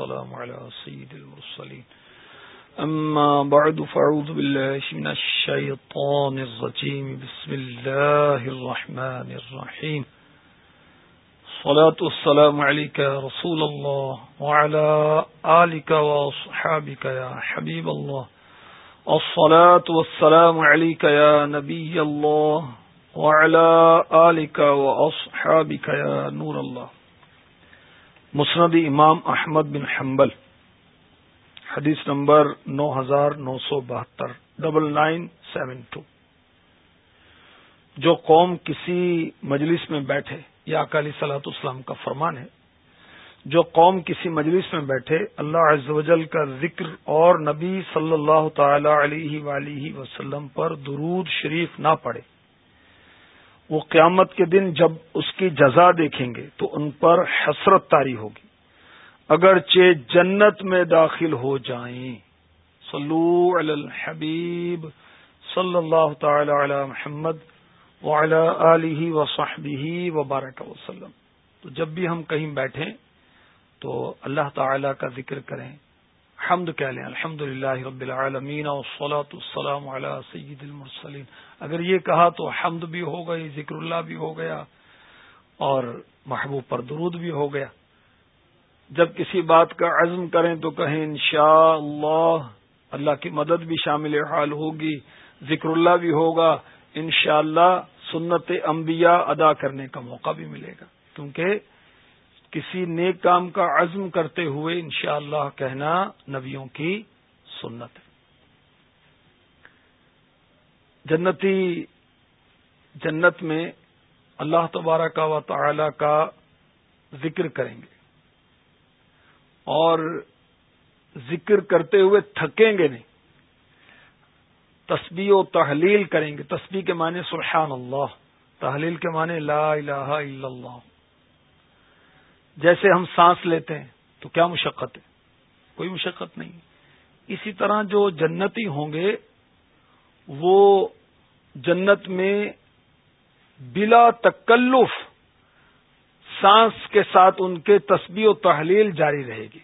والسلام على سيد المرسلين. أما بعد، فأعوذ بالله من الشيطان الرجيم. بسم الله الرحمن الرحيم. صلاة والسلام عليك رسول الله وعلى آلك وصحابك يا حبيب الله. الصلاة والسلام عليك يا نبي الله وعلى آلك وأصحابك يا نور الله. مسند امام احمد بن حنبل، حدیث نمبر نو ہزار نو سو بہتر ڈبل نائن سیون ٹو۔ جو قوم کسی مجلس میں بیٹھے، یا اکالی سلاۃ اسلام کا فرمان ہے، جو قوم کسی مجلس میں بیٹھے، اللہ عز و جل کا ذکر اور نبی صلی اللہ تعالی علیہ ولیہ وسلم پر درود شریف نہ پڑے وہ قیامت کے دن جب اس کی جزا دیکھیں گے تو ان پر حسرت تاری ہوگی۔ اگرچہ جنت میں داخل ہو جائیں۔ صلو علی الحبیب صلی اللہ تعالی علی محمد وعلی آلہ وصحبہ وبارک وسلم۔ تو جب بھی ہم کہیں بیٹھیں تو اللہ تعالی کا ذکر کریں۔ حمد کہہ لیں الحمد للہ رب العالمین والصلاة والسلام علی سید المرسلین۔ اگر یہ کہا تو حمد بھی ہو گئی، ذکر اللہ بھی ہو گیا اور محبوب پر درود بھی ہو گیا۔ جب کسی بات کا عزم کریں تو کہیں انشاءاللہ اللہ اللہ کی مدد بھی شامل حال ہوگی، ذکر اللہ بھی ہوگا، انشاءاللہ اللہ سنت انبیاء ادا کرنے کا موقع بھی ملے گا۔ کیونکہ کسی نیک کام کا عزم کرتے ہوئے انشاءاللہ اللہ کہنا نبیوں کی سنت ہے۔ جنتی، جنت میں اللہ تبارہ کا و تعالی کا ذکر کریں گے۔ اور ذکر کرتے ہوئے تھکیں گے نہیں۔ تسبیح و تحلیل کریں گے۔ تسبیح کے معنی سبحان اللہ، تحلیل کے معنی لا الہ الا اللہ۔ جیسے ہم سانس لیتے ہیں، تو کیا مشقت ہے؟ کوئی مشقت نہیں۔ اسی طرح جو جنتی ہوں گے، وہ جنت میں بلا تکلف سانس کے ساتھ ان کے تسبیح و تحلیل جاری رہے گی۔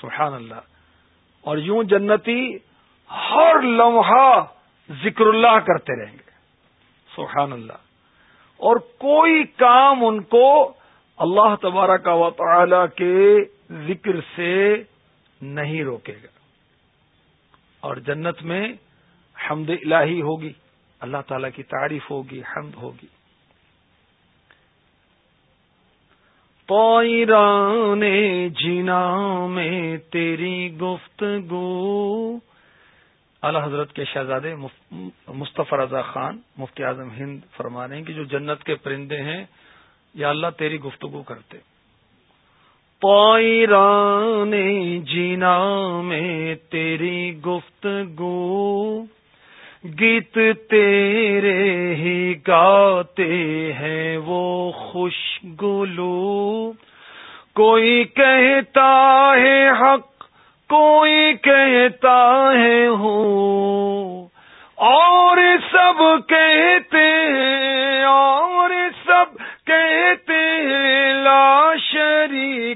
سبحان اللہ۔ اور یوں جنتی ہر لمحہ ذکر اللہ کرتے رہیں گے۔ سبحان اللہ۔ اور کوئی کام ان کو اللہ تبارہ کا تعالی کے ذکر سے نہیں روکے گا۔ اور جنت میں حمد الہی ہوگی، اللہ تعالی کی تعریف ہوگی، حمد ہوگی۔ پائران جینا میں تیری گفتگو۔ اعلی حضرت کے شہزادے مصطفی رضا خان، مفتی اعظم ہند فرما رہے ہیں کہ جو جنت کے پرندے ہیں یا اللہ تیری گفتگو کرتے۔ پائران جینا میں تیری گفتگو، گیت تیرے ہی گاتے ہیں وہ خوش گلو کوئی کہتا ہے حق، کوئی کہتا ہے ہو، اور سب کہتے ہیں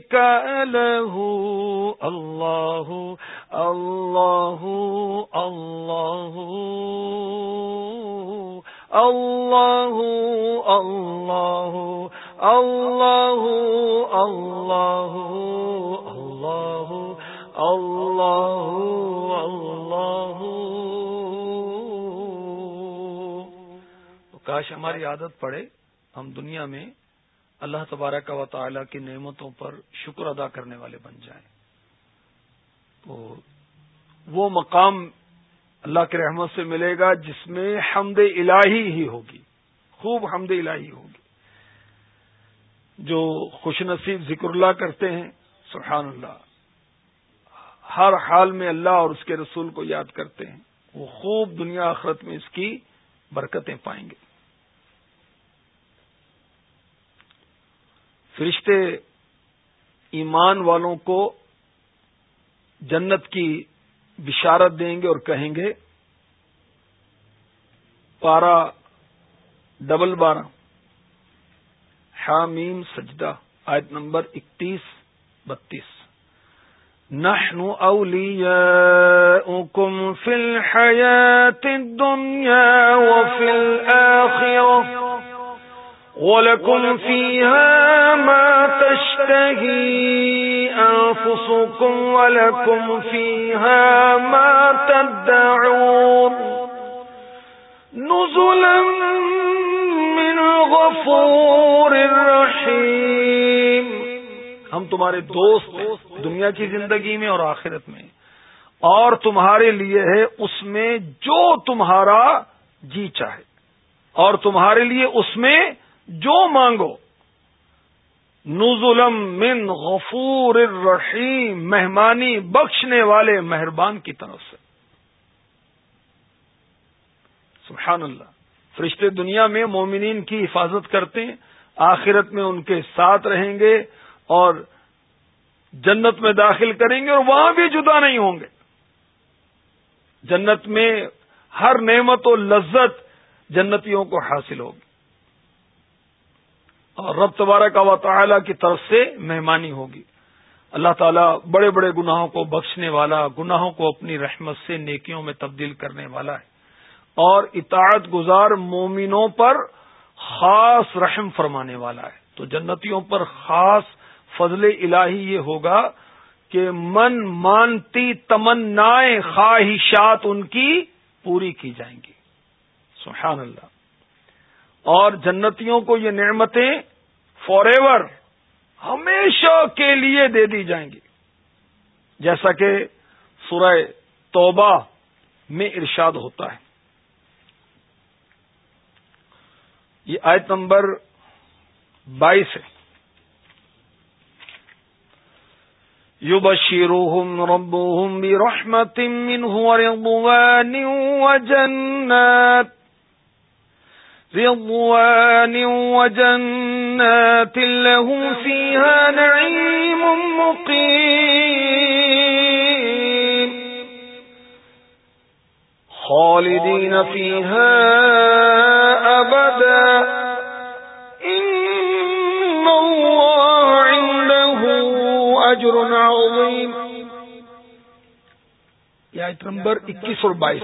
شریک لہو اللہ اللہ اللہ اللہ اللہ اللہ اللہ اللہ اللہ کاش ہماری عادت پڑے ہم دنیا میں اللہ تبارک و تعالی کی نعمتوں پر شکر ادا کرنے والے بن جائیں۔ تو وہ مقام اللہ کے رحمت سے ملے گا جس میں حمد الہی ہی ہوگی۔ خوب حمد الہی ہوگی۔ جو خوش نصیب ذکر اللہ کرتے ہیں، سبحان اللہ۔ ہر حال میں اللہ اور اس کے رسول کو یاد کرتے ہیں۔ وہ خوب دنیا آخرت میں اس کی برکتیں پائیں گے۔ فرشتے ایمان والوں کو جنت کی بشارت دیں گے اور کہیں گے، پارا ڈبل بارہ۔ حامیم سجدہ، آیت نمبر اکتیس، بتیس۔ نحن أولياؤكم في الحياة الدنيا وفي الآخرة ولكم فيها ما تشتهي أنفسكم ولكم فيها ما تدعون نزلا من غفور رحيم ہم تمہارے دوست دنیا کی زندگی میں اور آخرت میں اور تمہارے لیے ہے اس میں جو تمہارا جی چاہے اور تمہارے لیے اس میں جو مانگو۔ نزلم من غفور الرحیم، مہمانی بخشنے والے مہربان کی طرف سے۔ سبحان اللہ۔ فرشتے دنیا میں مومنین کی حفاظت کرتے ہیں، آخرت میں ان کے ساتھ رہیں گے اور جنت میں داخل کریں گے اور وہاں بھی جدا نہیں ہوں گے۔ جنت میں ہر نعمت و لذت جنتیوں کو حاصل ہوگی۔ اور رب تبارک و تعالی کی طرف سے مہمانی ہوگی۔ اللہ تعالیٰ بڑے بڑے گناہوں کو بخشنے والا، گناہوں کو اپنی رحمت سے نیکیوں میں تبدیل کرنے والا ہے۔ اور اطاعت گزار مومنوں پر خاص رحم فرمانے والا ہے۔ تو جنتیوں پر خاص فضل الہی یہ ہوگا کہ من مانتی تمنا خواہشات ان کی پوری کی جائیں گی۔ سبحان اللہ۔ اور جنتیوں کو یہ نعمتیں فار ایور ہمیشہ کے لیے دے دی جائیں گی۔ جیسا کہ سورہ توبہ میں ارشاد ہوتا ہے۔ یہ آیت نمبر بائیس ہے۔ يبشرهم ربهم برحمة منه ورضوان وجنات۔ رضوان وجنات لهم فيها نعيم مقيم. خالدين فيها أبدا. إن الله أبداً اجر عظیم آیت نمبر اکیس اور بائیس.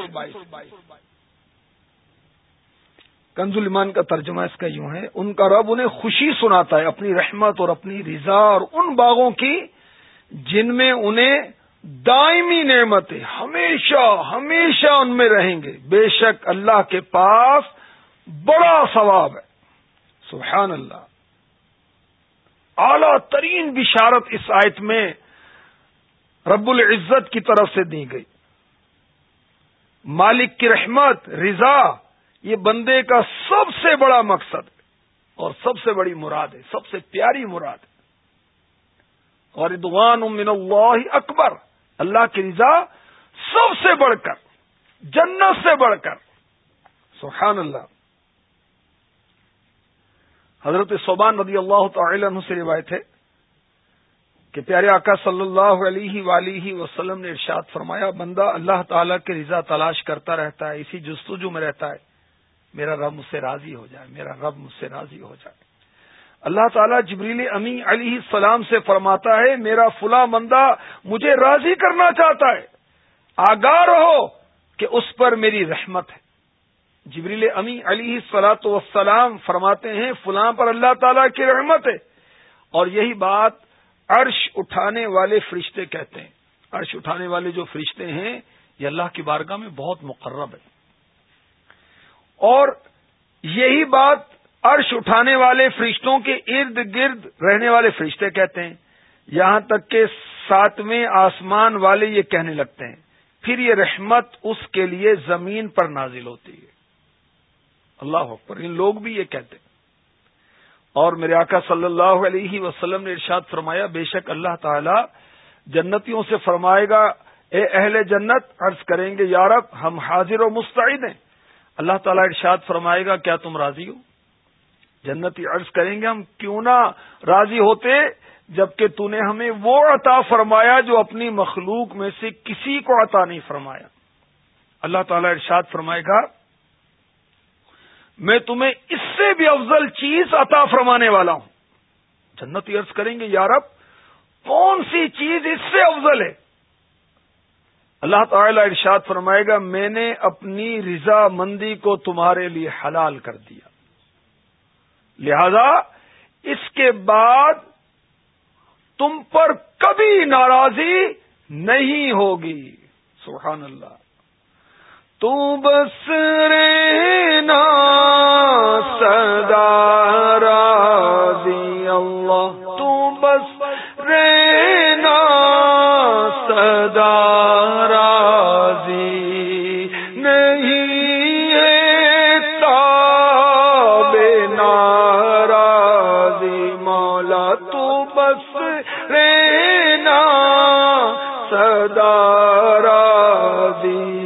کنز المان کا ترجمہ اس کا یوں ہے، ان کا رب انہیں خوشی سناتا ہے، اپنی رحمت اور اپنی رضا اور ان باغوں کی جن میں انہیں دائمی نعمتیں ہمیشہ ہمیشہ ان میں رہیں گے۔ بے شک اللہ کے پاس بڑا ثواب ہے۔ سبحان اللہ۔ اعلی ترین بشارت اس آیت میں رب العزت کی طرف سے دی گئی۔ مالک کی رحمت، رضا یہ بندے کا سب سے بڑا مقصد اور سب سے بڑی مراد ہے، سب سے پیاری مراد ہے۔ اور ادوان من اللہ اکبر، اللہ کی رضا سب سے بڑھ کر، جنت سے بڑھ کر۔ سبحان اللہ۔ حضرت صوبان رضی اللہ تعالی عنہ سے روایت ہے کہ پیارے آقا صلی اللہ علیہ ولیہ وسلم نے ارشاد فرمایا، بندہ اللہ تعالیٰ کے رضا تلاش کرتا رہتا ہے، اسی جستجو میں رہتا ہے۔ میرا رب مجھ سے راضی ہو جائے، میرا رب مجھ سے راضی ہو جائے۔ اللہ تعالیٰ جبریل امی علیہ السلام سے فرماتا ہے، میرا فلاں بندہ مجھے راضی کرنا چاہتا ہے۔ آگاہ رہو کہ اس پر میری رحمت ہے۔ جبریل امی علی سلاۃ وسلام فرماتے ہیں، فلاں پر اللہ تعالی کی رحمت ہے۔ اور یہی بات عرش اٹھانے والے فرشتے کہتے ہیں۔ عرش اٹھانے والے جو فرشتے ہیں، یہ اللہ کی بارگاہ میں بہت مقرب ہے اور یہی بات عرش اٹھانے والے فرشتوں کے ارد گرد رہنے والے فرشتے کہتے ہیں۔ یہاں تک کہ ساتویں آسمان والے یہ کہنے لگتے ہیں۔ پھر یہ رحمت اس کے لیے زمین پر نازل ہوتی ہے۔ اللہ اکبر، ان لوگ بھی یہ کہتے ہیں۔ اور میرے آقا صلی اللہ علیہ وسلم نے ارشاد فرمایا، بے شک اللہ تعالی جنتیوں سے فرمائے گا، اے اہل جنت، عرض کریں گے یارب ہم حاضر و مستعد ہیں۔ اللہ تعالیٰ ارشاد فرمائے گا، کیا تم راضی ہو؟ جنتی عرض کریں گے، ہم کیوں نہ راضی ہوتے، جبکہ تو نے ہمیں وہ عطا فرمایا جو اپنی مخلوق میں سے کسی کو عطا نہیں فرمایا۔ اللہ تعالیٰ ارشاد فرمائے گا، میں تمہیں اس سے بھی افضل چیز عطا فرمانے والا ہوں۔ جنت عرض کریں گے یارب کون سی چیز اس سے افضل ہے؟ اللہ تعالی ارشاد فرمائے گا، میں نے اپنی رضا مندی کو تمہارے لیے حلال کر دیا۔ لہذا اس کے بعد تم پر کبھی ناراضی نہیں ہوگی۔ سبحان اللہ۔ تو بس رینا سدا راضی۔ راضی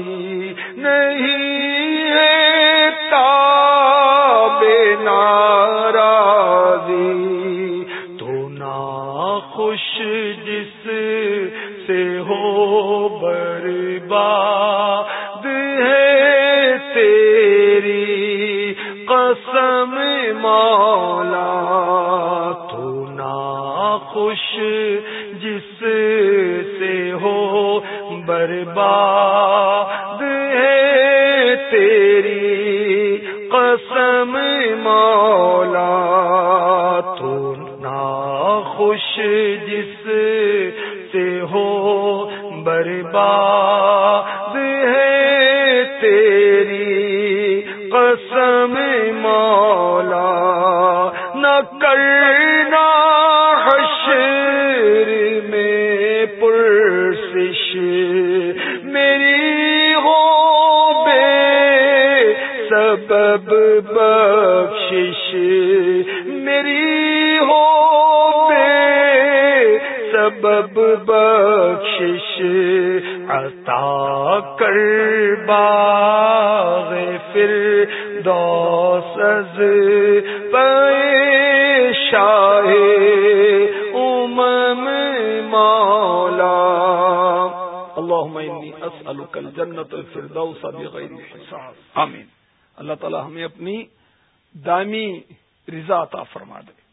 عشق میں مولا تو ناخوش جس سے ہو برباد سبب بخشش عطا کر باغ فر دوس پے شاہ امم مولا اللہم انی اسألک الجنت الفردوس بغیر حساب۔ آمین۔ اللہ تعالی ہمیں اپنی دائمی رضا عطا فرما دے۔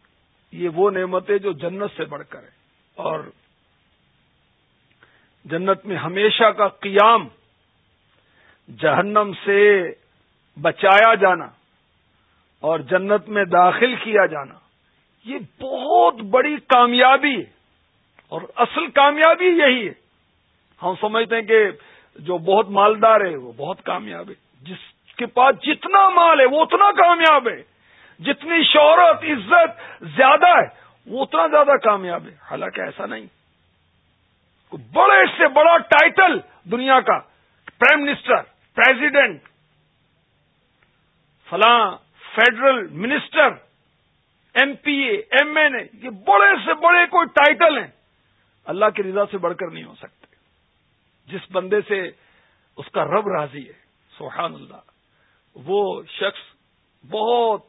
یہ وہ نعمتیں جو جنت سے بڑھ کر ہے اور جنت میں ہمیشہ کا قیام جہنم سے بچایا جانا اور جنت میں داخل کیا جانا، یہ بہت بڑی کامیابی ہے اور اصل کامیابی یہی ہے۔ ہم سمجھتے ہیں کہ جو بہت مالدار ہے، وہ بہت کامیاب ہے۔ جس کے پاس جتنا مال ہے، وہ اتنا کامیاب ہے۔ جتنی شہرت، عزت زیادہ ہے وہ اتنا زیادہ کامیاب ہے۔ حالانکہ ایسا نہیں۔ بڑے سے بڑا ٹائٹل دنیا کا پرائم منسٹر، پریزیڈنٹ، فلاں federal minister, M P A, M N A, یہ بڑے سے بڑے کوئی ٹائٹل ہیں۔ اللہ کی رضا سے بڑھ کر نہیں ہو سکتے۔ جس بندے سے اس کا رب راضی ہے، سبحان اللہ، وہ شخص بہت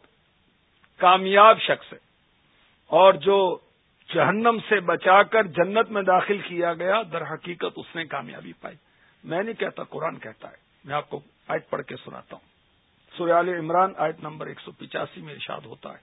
کامیاب شخص ہے۔ اور جو جہنم سے بچا کر جنت میں داخل کیا گیا، در حقیقت اس نے کامیابی پائی۔ میں نہیں کہتا، قرآن کہتا ہے۔ میں آپ کو آیت پڑھ کے سناتا ہوں۔ سریال عمران آیت نمبر ایک سو پچاسی میں ارشاد ہوتا ہے۔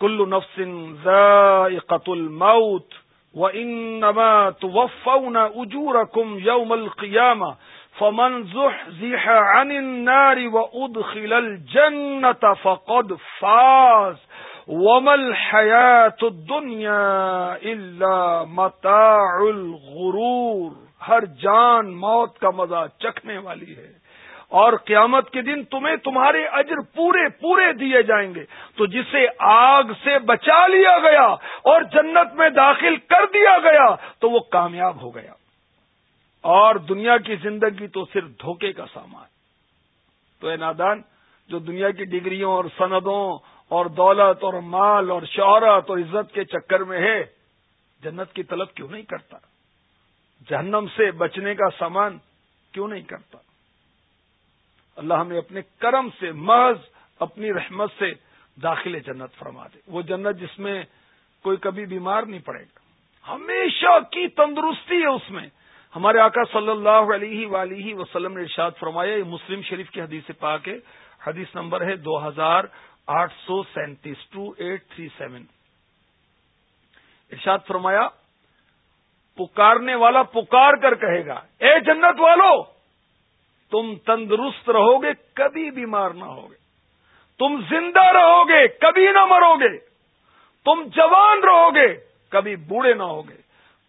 کلو نفسن ذائقت الموت وَإِنَّمَا تُوَفَّوْنَ أُجُورَكُمْ يَوْمَ الْقِيَامَةِ فَمَنْ زُحْزِحَ عَنِ النَّارِ وَأُدْخِلَ الْجَنَّةَ فَقَدْ فَازَ۔ وَمَا الْحَيَاةُ الدُّنْيَا إِلَّا مَتَاعُ الْغُرُورِ ہر جان موت کا مزہ چکھنے والی ہے۔ اور قیامت کے دن تمہیں تمہارے اجر پورے پورے دیے جائیں گے۔ تو جسے آگ سے بچا لیا گیا اور جنت میں داخل کر دیا گیا تو وہ کامیاب ہو گیا۔ اور دنیا کی زندگی تو صرف دھوکے کا سامان۔ تو اے نادان، جو دنیا کی ڈگریوں اور سندوں اور دولت اور مال اور شہرت اور عزت کے چکر میں ہے۔ جنت کی طلب کیوں نہیں کرتا؟ جہنم سے بچنے کا سامان کیوں نہیں کرتا؟ اللہ ہمیں اپنے کرم سے، محض اپنی رحمت سے داخل جنت فرما دے۔ وہ جنت جس میں کوئی کبھی بیمار نہیں پڑے گا۔ ہمیشہ کی تندرستی ہے اس میں۔ ہمارے آقا صلی اللہ علیہ ولیہ وسلم نے ارشاد فرمایا، یہ مسلم شریف کی حدیث پاک ہے۔ حدیث نمبر ہے دو ہزار آٹھ سو سینتیس ٹو ایٹ تھری سیون۔ ارشاد فرمایا، پکارنے والا پکار کر کہے گا، اے جنت والو، تم تندرست رہو گے کبھی بیمار نہ ہوگے۔ تم زندہ رہو گے کبھی نہ مرو گے۔ تم جوان رہو گے کبھی بوڑھے نہ ہوگے۔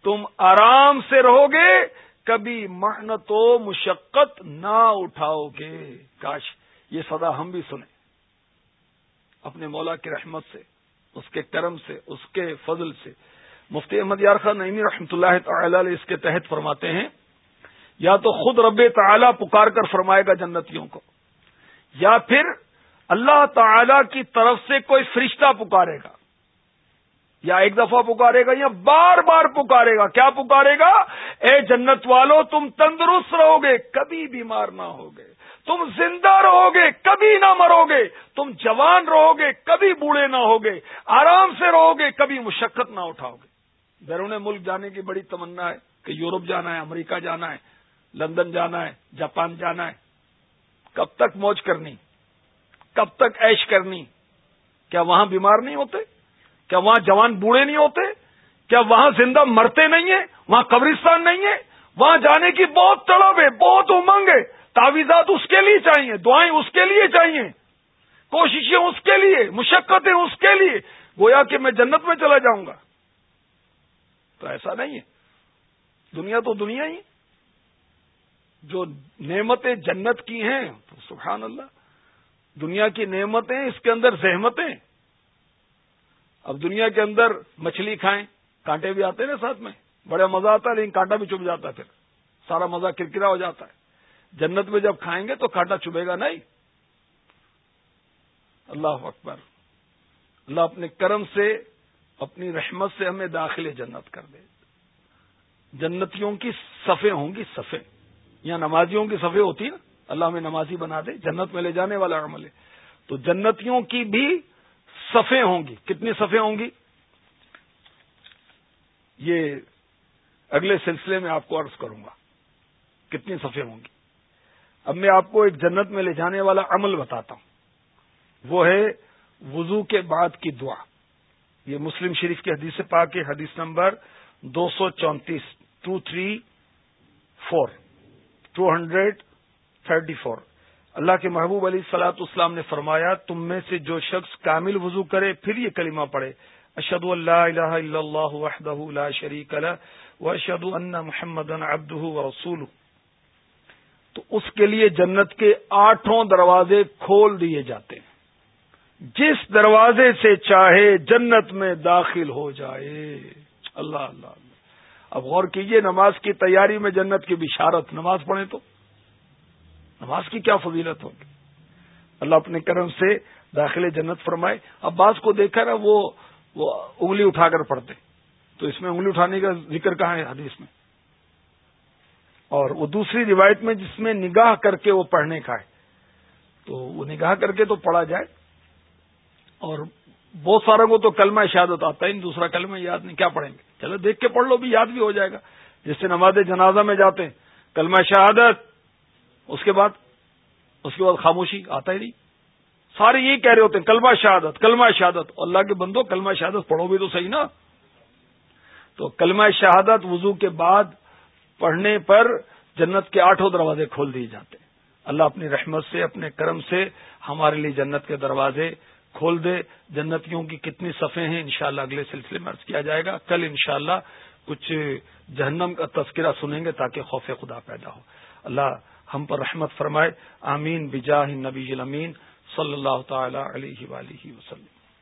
تم آرام سے رہو گے کبھی محنت و مشقت نہ اٹھاؤ گے کاش یہ صدا ہم بھی سنیں۔ اپنے مولا کی رحمت سے، اس کے کرم سے، اس کے فضل سے۔ مفتی احمد یار خان رحمۃ اللہ تعالی علیہ اس کے تحت فرماتے ہیں، یا تو خود رب تعالی پکار کر فرمائے گا جنتیوں کو، یا پھر اللہ تعالی کی طرف سے کوئی فرشتہ پکارے گا۔ یا ایک دفعہ پکارے گا یا بار بار پکارے گا۔ کیا پکارے گا؟ اے جنت والو، تم تندرست رہو گے، کبھی بیمار نہ ہوگے۔ تم زندہ رہو گے، کبھی نہ مرو گے۔ تم جوان رہو گے، کبھی بوڑھے نہ ہوگے آرام سے رہو گے، کبھی مشقت نہ اٹھاؤ گے۔ بیرون ملک جانے کی بڑی تمنا ہے کہ یورپ جانا ہے، امریکہ جانا ہے، لندن جانا ہے، جاپان جانا ہے۔ کب تک موج کرنی؟ کب تک ایش کرنی؟ کیا وہاں بیمار نہیں ہوتے؟ کیا وہاں جوان بوڑھے نہیں ہوتے؟ کیا وہاں زندہ مرتے نہیں ہیں؟ وہاں قبرستان نہیں ہے؟ وہاں جانے کی بہت طلب ہے، بہت امنگ ہے۔ تعویذات اس کے لیے چاہیے، دعائیں اس کے لیے چاہیے، کوششیں اس کے لیے، مشقتیں اس کے لیے، گویا کہ میں جنت میں چلا جاؤں گا۔ تو ایسا نہیں ہے۔ دنیا تو دنیا ہی جو نعمتیں جنت کی ہیں، تو سبحان اللہ، دنیا کی نعمتیں، اس کے اندر زحمتیں۔ اب دنیا کے اندر مچھلی کھائیں، کانٹے بھی آتے ہیں نا ساتھ میں، بڑا مزہ آتا ہے، لیکن کانٹا بھی چپ جاتا ہے پھر۔ سارا مزہ کرکرا ہو جاتا ہے۔ جنت میں جب کھائیں گے تو کانٹا چبے گا نہیں۔ اللہ اکبر۔ اللہ اپنے کرم سے، اپنی رحمت سے ہمیں داخل جنت کر دے۔ جنتیوں کی صفے ہوں گی صفے یہاں نمازیوں کی صفے ہوتی نا اللہ ہمیں نمازی بنا دے، جنت میں لے جانے والا عمل ہے۔ تو جنتیوں کی بھی صفے ہوں گی۔ کتنی صفے ہوں گی؟ یہ اگلے سلسلے میں آپ کو عرض کروں گا۔ کتنی صفے ہوں گی؟ اب میں آپ کو ایک جنت میں لے جانے والا عمل بتاتا ہوں وہ ہے وضو کے بعد کی دعا یہ مسلم شریف کی حدیث پا کے حدیث نمبر دو سو چونتیس two three four two hundred thirty four اللہ کے محبوب علی سلاط اسلام نے فرمایا تم میں سے جو شخص کامل وضو کرے پھر یہ کلمہ پڑھے اشد اللہ الہ الا اللہ وحدہ لا شریک و اشد ان محمد ابدہ و رسول تو اس کے لیے جنت کے آٹھوں دروازے کھول دیے جاتے ہیں۔ جس دروازے سے چاہے جنت میں داخل ہو جائے۔ اللہ اللہ اللہ۔ اب غور کیجیے، نماز کی تیاری میں جنت کی بشارت، نماز پڑھیں تو۔ نماز کی کیا فضیلت ہوگی؟ اللہ اپنے کرم سے داخل جنت فرمائے۔ اب بعض کو دیکھا نا، وہ وہ انگلی اٹھا کر پڑھتے تو اس میں انگلی اٹھانے کا ذکر کہاں ہے حدیث میں؟ اور وہ دوسری روایت میں جس میں نگاہ کر کے وہ پڑھنے کا ہے۔ تو وہ نگاہ کر کے تو پڑھا جائے۔ اور بہت ساروں کو تو کلمہ شہادت آتا ہے دوسرا کلمہ یاد نہیں، کیا پڑھیں گے؟ چلو دیکھ کے پڑھ لو، بھی یاد بھی ہو جائے گا۔ جس سے نماز جنازہ میں جاتے ہیں، کلمہ شہادت، اس کے بعد، اس کے بعد خاموشی آتا ہی نہیں۔ سارے یہی کہہ رہے ہوتے ہیں، کلمہ شہادت کلمہ شہادت۔ اللہ کے بندو، کلمہ شہادت پڑھو بھی تو صحیح نا۔ تو کلمہ شہادت وضو کے بعد پڑھنے پر جنت کے آٹھوں دروازے کھول دیے جاتے ہیں۔ اللہ اپنی رحمت سے، اپنے کرم سے ہمارے لیے جنت کے دروازے کھول دے۔ جنتیوں کی کتنی صفیں ہیں، انشاءاللہ اگلے سلسلے میں عرض کیا جائے گا۔ کل انشاءاللہ کچھ جہنم کا تذکرہ سنیں گے تاکہ خوف خدا پیدا ہو۔ اللہ ہم پر رحمت فرمائے۔ آمین۔ بجاہ نبی امین صلی اللہ تعالی علیہ وآلہ وسلم۔